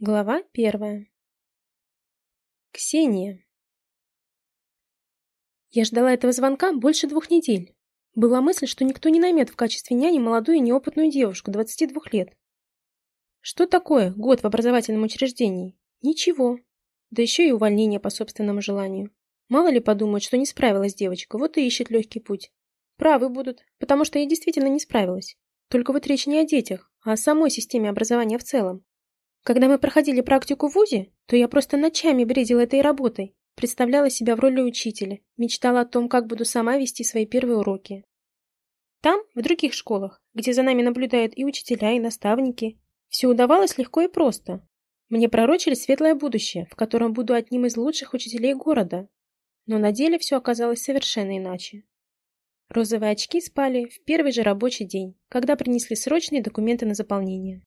Глава первая. Ксения. Я ждала этого звонка больше двух недель. Была мысль, что никто не наймет в качестве няни молодую и неопытную девушку 22 лет. Что такое год в образовательном учреждении? Ничего. Да еще и увольнение по собственному желанию. Мало ли подумают, что не справилась девочка, вот и ищет легкий путь. Правы будут, потому что я действительно не справилась. Только вот речь не о детях, а о самой системе образования в целом. Когда мы проходили практику в ВУЗе, то я просто ночами бредила этой работой, представляла себя в роли учителя, мечтала о том, как буду сама вести свои первые уроки. Там, в других школах, где за нами наблюдают и учителя, и наставники, все удавалось легко и просто. Мне пророчили светлое будущее, в котором буду одним из лучших учителей города. Но на деле все оказалось совершенно иначе. Розовые очки спали в первый же рабочий день, когда принесли срочные документы на заполнение.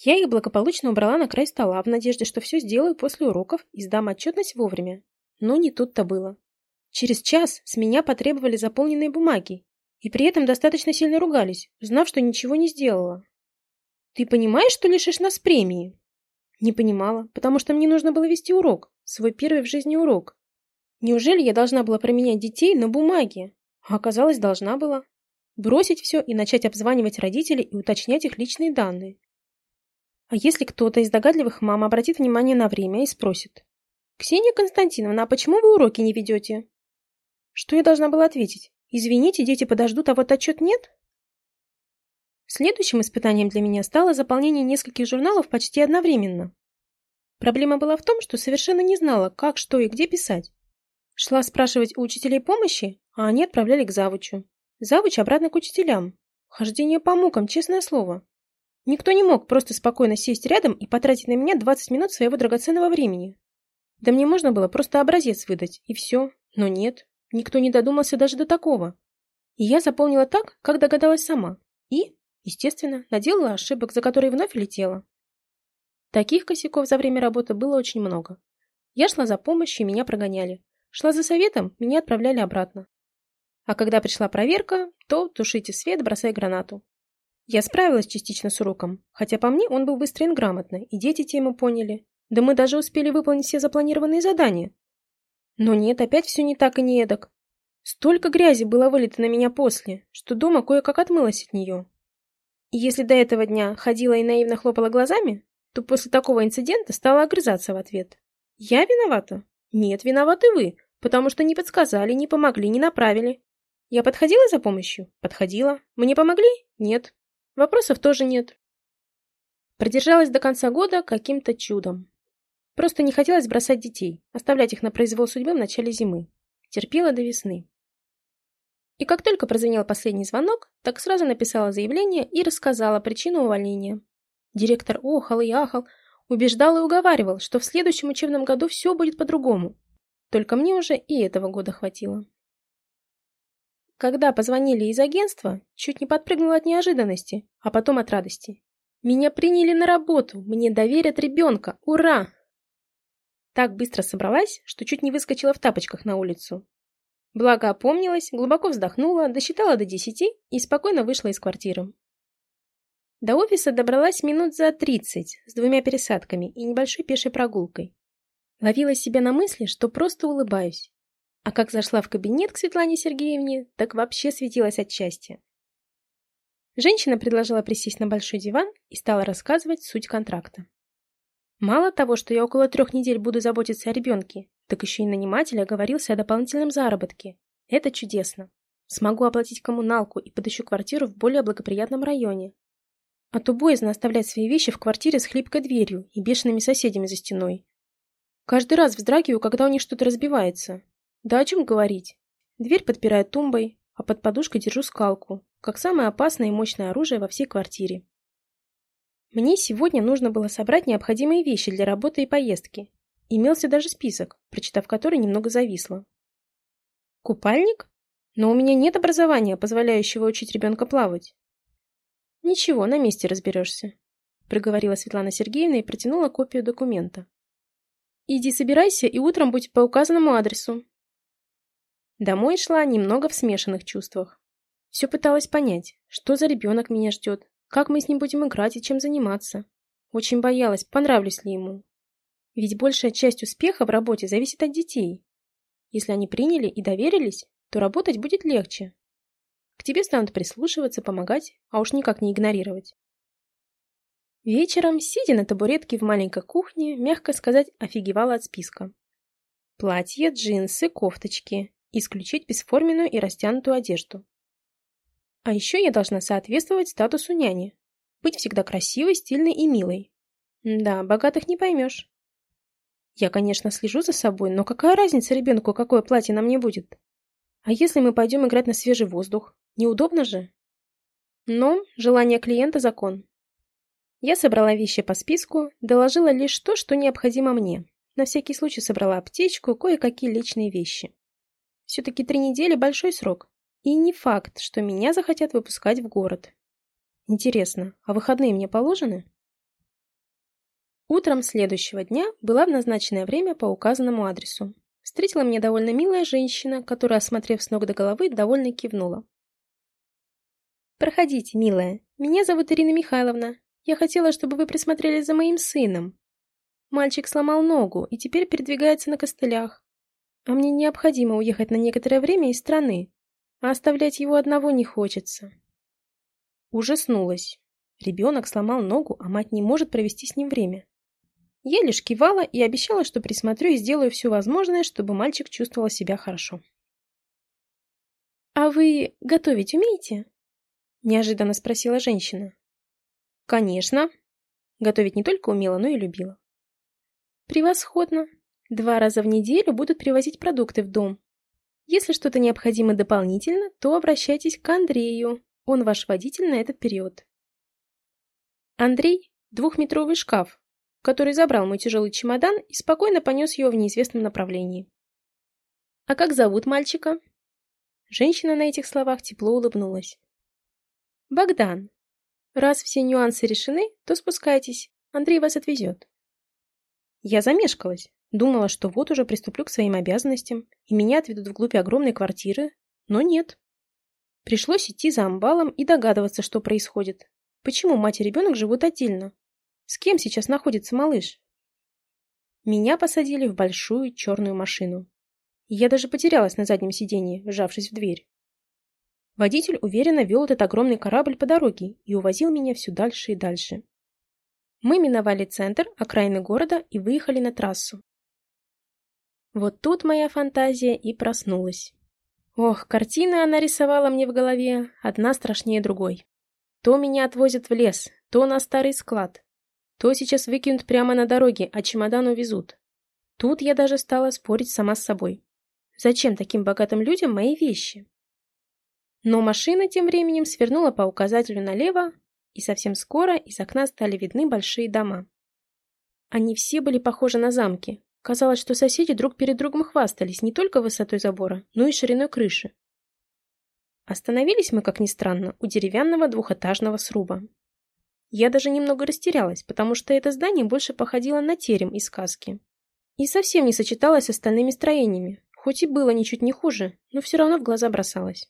Я их благополучно убрала на край стола в надежде, что все сделаю после уроков и сдам отчетность вовремя. Но не тут-то было. Через час с меня потребовали заполненные бумаги, и при этом достаточно сильно ругались, узнав, что ничего не сделала. «Ты понимаешь, что лишишь нас премии?» Не понимала, потому что мне нужно было вести урок, свой первый в жизни урок. Неужели я должна была променять детей на бумаге? А оказалось, должна была. Бросить все и начать обзванивать родителей и уточнять их личные данные. А если кто-то из догадливых мам обратит внимание на время и спросит. «Ксения Константиновна, а почему вы уроки не ведете?» Что я должна была ответить? «Извините, дети подождут, а вот отчет нет?» Следующим испытанием для меня стало заполнение нескольких журналов почти одновременно. Проблема была в том, что совершенно не знала, как, что и где писать. Шла спрашивать у учителей помощи, а они отправляли к завучу. Завуч обратно к учителям. Хождение по мукам, честное слово. Никто не мог просто спокойно сесть рядом и потратить на меня 20 минут своего драгоценного времени. Да мне можно было просто образец выдать, и все. Но нет, никто не додумался даже до такого. И я заполнила так, как догадалась сама. И, естественно, наделала ошибок, за которые вновь летела. Таких косяков за время работы было очень много. Я шла за помощью, и меня прогоняли. Шла за советом, меня отправляли обратно. А когда пришла проверка, то тушите свет, бросай гранату. Я справилась частично с уроком, хотя по мне он был выстроен грамотно, и дети тему поняли. Да мы даже успели выполнить все запланированные задания. Но нет, опять все не так и не эдак. Столько грязи было вылито на меня после, что дома кое-как отмылась от нее. И если до этого дня ходила и наивно хлопала глазами, то после такого инцидента стала огрызаться в ответ. Я виновата? Нет, виноваты вы, потому что не подсказали, не помогли, не направили. Я подходила за помощью? Подходила. Мне помогли? Нет. Вопросов тоже нет. Продержалась до конца года каким-то чудом. Просто не хотелось бросать детей, оставлять их на произвол судьбы в начале зимы. Терпела до весны. И как только прозвенел последний звонок, так сразу написала заявление и рассказала причину увольнения. Директор охал и ахал, убеждал и уговаривал, что в следующем учебном году все будет по-другому. Только мне уже и этого года хватило. Когда позвонили из агентства, чуть не подпрыгнула от неожиданности, а потом от радости. Меня приняли на работу, мне доверят ребенка, ура! Так быстро собралась, что чуть не выскочила в тапочках на улицу. Благо опомнилась, глубоко вздохнула, досчитала до десяти и спокойно вышла из квартиры. До офиса добралась минут за тридцать, с двумя пересадками и небольшой пешей прогулкой. Ловила себя на мысли, что просто улыбаюсь. А как зашла в кабинет к Светлане Сергеевне, так вообще светилась от счастья. Женщина предложила присесть на большой диван и стала рассказывать суть контракта. Мало того, что я около трех недель буду заботиться о ребенке, так еще и наниматель оговорился о дополнительном заработке. Это чудесно. Смогу оплатить коммуналку и подыщу квартиру в более благоприятном районе. А то боязно оставлять свои вещи в квартире с хлипкой дверью и бешеными соседями за стеной. Каждый раз вздрагиваю, когда у них что-то разбивается. Да о чем говорить? Дверь подпираю тумбой, а под подушкой держу скалку, как самое опасное и мощное оружие во всей квартире. Мне сегодня нужно было собрать необходимые вещи для работы и поездки. Имелся даже список, прочитав который немного зависло. Купальник? Но у меня нет образования, позволяющего учить ребенка плавать. Ничего, на месте разберешься, проговорила Светлана Сергеевна и протянула копию документа. Иди собирайся и утром будь по указанному адресу. Домой шла немного в смешанных чувствах. Все пыталась понять, что за ребенок меня ждет, как мы с ним будем играть и чем заниматься. Очень боялась, понравлюсь ли ему. Ведь большая часть успеха в работе зависит от детей. Если они приняли и доверились, то работать будет легче. К тебе станут прислушиваться, помогать, а уж никак не игнорировать. Вечером, сидя на табуретке в маленькой кухне, мягко сказать, офигевала от списка. Платье, джинсы, кофточки. Исключить бесформенную и растянутую одежду. А еще я должна соответствовать статусу няни. Быть всегда красивой, стильной и милой. Да, богатых не поймешь. Я, конечно, слежу за собой, но какая разница ребенку, какое платье на мне будет? А если мы пойдем играть на свежий воздух? Неудобно же? Но желание клиента – закон. Я собрала вещи по списку, доложила лишь то, что необходимо мне. На всякий случай собрала аптечку, кое-какие личные вещи. Все-таки три недели – большой срок. И не факт, что меня захотят выпускать в город. Интересно, а выходные мне положены? Утром следующего дня была в назначенное время по указанному адресу. Встретила меня довольно милая женщина, которая, осмотрев с ног до головы, довольно кивнула. «Проходите, милая. Меня зовут Ирина Михайловна. Я хотела, чтобы вы присмотрели за моим сыном. Мальчик сломал ногу и теперь передвигается на костылях. А мне необходимо уехать на некоторое время из страны, а оставлять его одного не хочется. Ужаснулась. Ребенок сломал ногу, а мать не может провести с ним время. Я лишь кивала и обещала, что присмотрю и сделаю все возможное, чтобы мальчик чувствовал себя хорошо. «А вы готовить умеете?» – неожиданно спросила женщина. «Конечно». Готовить не только умела, но и любила. «Превосходно. Два раза в неделю будут привозить продукты в дом. Если что-то необходимо дополнительно, то обращайтесь к Андрею. Он ваш водитель на этот период». Андрей – двухметровый шкаф, который забрал мой тяжелый чемодан и спокойно понес его в неизвестном направлении. «А как зовут мальчика?» Женщина на этих словах тепло улыбнулась. «Богдан. Раз все нюансы решены, то спускайтесь, Андрей вас отвезет». Я замешкалась, думала, что вот уже приступлю к своим обязанностям, и меня отведут вглубь огромной квартиры, но нет. Пришлось идти за амбалом и догадываться, что происходит. Почему мать и ребенок живут отдельно? С кем сейчас находится малыш? Меня посадили в большую черную машину. Я даже потерялась на заднем сиденье, вжавшись в дверь. Водитель уверенно вел этот огромный корабль по дороге и увозил меня все дальше и дальше. Мы миновали центр, окраины города и выехали на трассу. Вот тут моя фантазия и проснулась. Ох, картины она рисовала мне в голове, одна страшнее другой. То меня отвозят в лес, то на старый склад, то сейчас выкинут прямо на дороге, а чемодан увезут. Тут я даже стала спорить сама с собой. Зачем таким богатым людям мои вещи? Но машина тем временем свернула по указателю налево, и совсем скоро из окна стали видны большие дома. Они все были похожи на замки. Казалось, что соседи друг перед другом хвастались не только высотой забора, но и шириной крыши. Остановились мы, как ни странно, у деревянного двухэтажного сруба. Я даже немного растерялась, потому что это здание больше походило на терем из сказки. И совсем не сочеталось с остальными строениями, хоть и было ничуть не хуже, но все равно в глаза бросалось.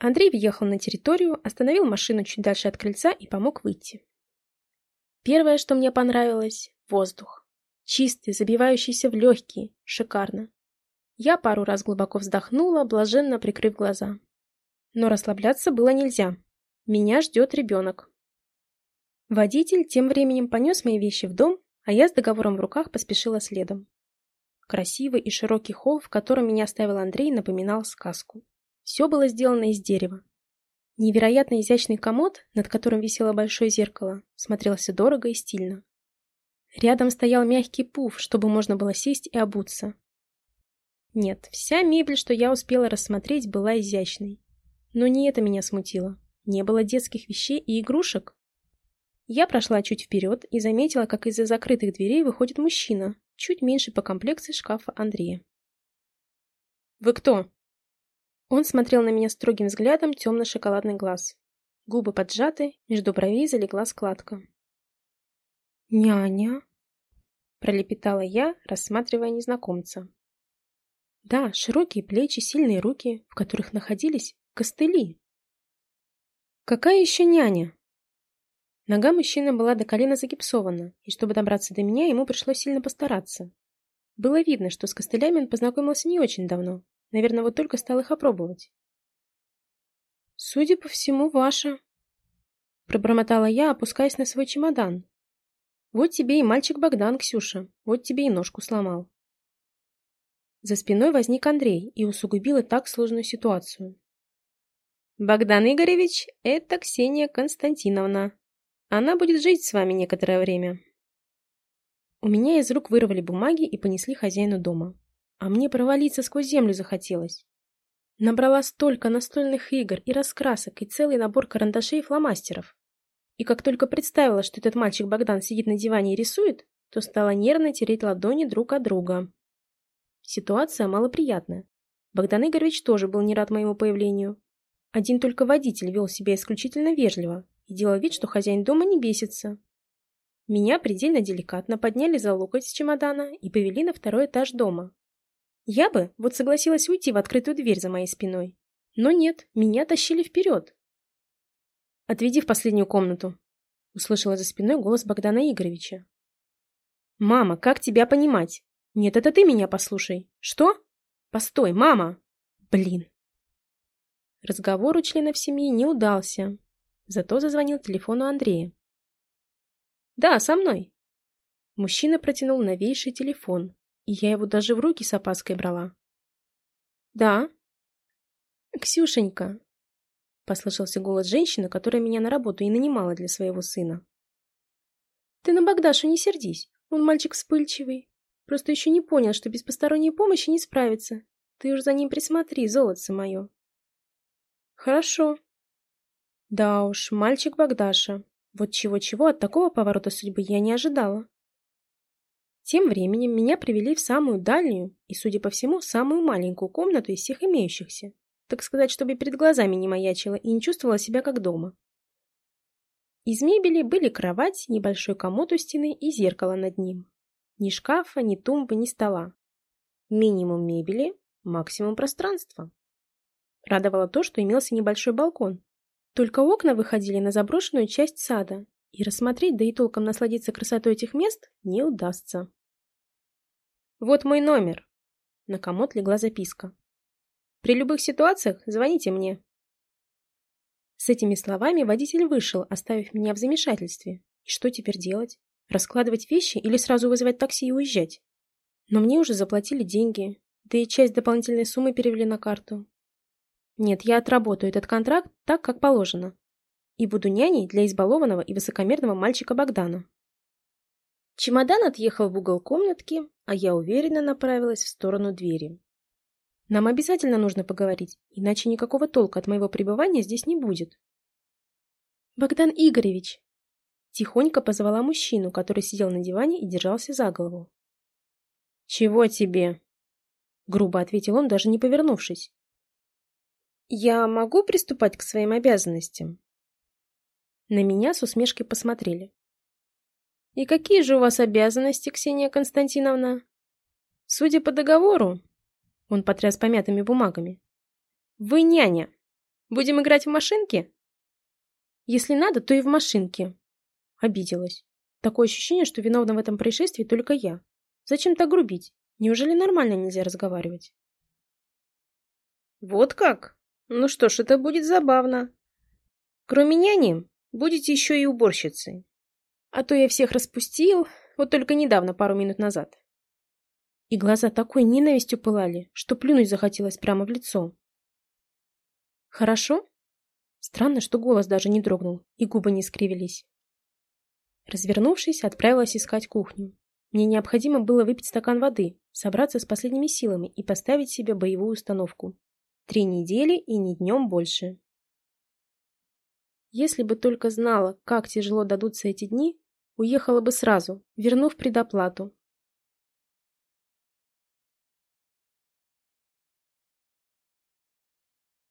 Андрей въехал на территорию, остановил машину чуть дальше от крыльца и помог выйти. Первое, что мне понравилось – воздух. Чистый, забивающийся в легкие, шикарно. Я пару раз глубоко вздохнула, блаженно прикрыв глаза. Но расслабляться было нельзя. Меня ждет ребенок, Водитель тем временем понес мои вещи в дом, а я с договором в руках поспешила следом. Красивый и широкий холл, в котором меня оставил Андрей, напоминал сказку. Все было сделано из дерева. Невероятно изящный комод, над которым висело большое зеркало, смотрелся дорого и стильно. Рядом стоял мягкий пуф, чтобы можно было сесть и обуться. Нет, вся мебель, что я успела рассмотреть, была изящной. Но не это меня смутило. Не было детских вещей и игрушек. Я прошла чуть вперед и заметила, как из-за закрытых дверей выходит мужчина, чуть меньше по комплекции шкафа Андрея. «Вы кто?» Он смотрел на меня строгим взглядом темно-шоколадный глаз. Губы поджаты, между бровей залегла складка. «Няня?» – пролепетала я, рассматривая незнакомца. Да, широкие плечи, сильные руки, в которых находились костыли. «Какая еще няня?» Нога мужчины была до колена загипсована, и чтобы добраться до меня, ему пришлось сильно постараться. Было видно, что с костылями он познакомился не очень давно. Наверное, вот только стал их опробовать. «Судя по всему, ваша», — пробормотала я, опускаясь на свой чемодан. «Вот тебе и мальчик Богдан, Ксюша, вот тебе и ножку сломал». За спиной возник Андрей и усугубил и так сложную ситуацию. «Богдан Игоревич, это Ксения Константиновна. Она будет жить с вами некоторое время». У меня из рук вырвали бумаги и понесли хозяину дома. А мне провалиться сквозь землю захотелось. Набрала столько настольных игр и раскрасок, и целый набор карандашей и фломастеров. И как только представила, что этот мальчик Богдан сидит на диване и рисует, то стала нервно тереть ладони друг от друга. Ситуация малоприятная. Богдан Игоревич тоже был не рад моему появлению. Один только водитель вел себя исключительно вежливо и делал вид, что хозяин дома не бесится. Меня предельно деликатно подняли за локоть с чемодана и повели на второй этаж дома, я бы вот согласилась уйти в открытую дверь за моей спиной. Но нет, меня тащили вперед. «Отведи в последнюю комнату», — услышала за спиной голос Богдана Игоревича. «Мама, как тебя понимать? Нет, это ты меня послушай. Что? Постой, мама!» «Блин!» Разговор у членов семьи не удался. Зато зазвонил телефон у Андрея. «Да, со мной». Мужчина протянул новейший телефон, и я его даже в руки с опаской брала. «Да?» «Ксюшенька!» — послышался голос женщины, которая меня на работу и нанимала для своего сына. «Ты на Богдашу не сердись, он мальчик вспыльчивый. Просто еще не понял, что без посторонней помощи не справится. Ты уж за ним присмотри, золотце мое». «Хорошо». «Да уж, мальчик Богдаша. Вот чего-чего от такого поворота судьбы я не ожидала». Тем временем меня привели в самую дальнюю и, судя по всему, самую маленькую комнату из всех имеющихся. Так сказать, чтобы перед глазами не маячила и не чувствовала себя как дома. Из мебели были кровать, небольшой комод у стены и зеркало над ним. Ни шкафа, ни тумбы, ни стола. Минимум мебели, максимум пространства. Радовало то, что имелся небольшой балкон. Только окна выходили на заброшенную часть сада, и рассмотреть, да и толком насладиться красотой этих мест не удастся. «Вот мой номер!» На комод легла записка. «При любых ситуациях звоните мне». С этими словами водитель вышел, оставив меня в замешательстве. И что теперь делать? Раскладывать вещи или сразу вызывать такси и уезжать? Но мне уже заплатили деньги, да и часть дополнительной суммы перевели на карту. Нет, я отработаю этот контракт так, как положено и буду няней для избалованного и высокомерного мальчика Богдана. Чемодан отъехал в угол комнатки, а я уверенно направилась в сторону двери. Нам обязательно нужно поговорить, иначе никакого толка от моего пребывания здесь не будет. «Богдан Игоревич!» Тихонько позвала мужчину, который сидел на диване и держался за голову. «Чего тебе?» Грубо ответил он, даже не повернувшись. «Я могу приступать к своим обязанностям?» На меня с усмешкой посмотрели. «И какие же у вас обязанности, Ксения Константиновна?» «Судя по договору...» Он потряс помятыми бумагами. «Вы няня. Будем играть в машинки?» «Если надо, то и в машинке». Обиделась. Такое ощущение, что виновна в этом происшествии только я. Зачем так грубить? Неужели нормально нельзя разговаривать? Вот как? Ну что ж, это будет забавно. Кроме няни, Будете еще и уборщицей. А то я всех распустил, вот только недавно, пару минут назад. И глаза такой ненавистью пылали, что плюнуть захотелось прямо в лицо. Хорошо? Странно, что голос даже не дрогнул, и губы не скривились. Развернувшись, отправилась искать кухню. Мне необходимо было выпить стакан воды, собраться с последними силами и поставить себе боевую установку. Три недели и ни днем больше. Если бы только знала, как тяжело дадутся эти дни, уехала бы сразу, вернув предоплату,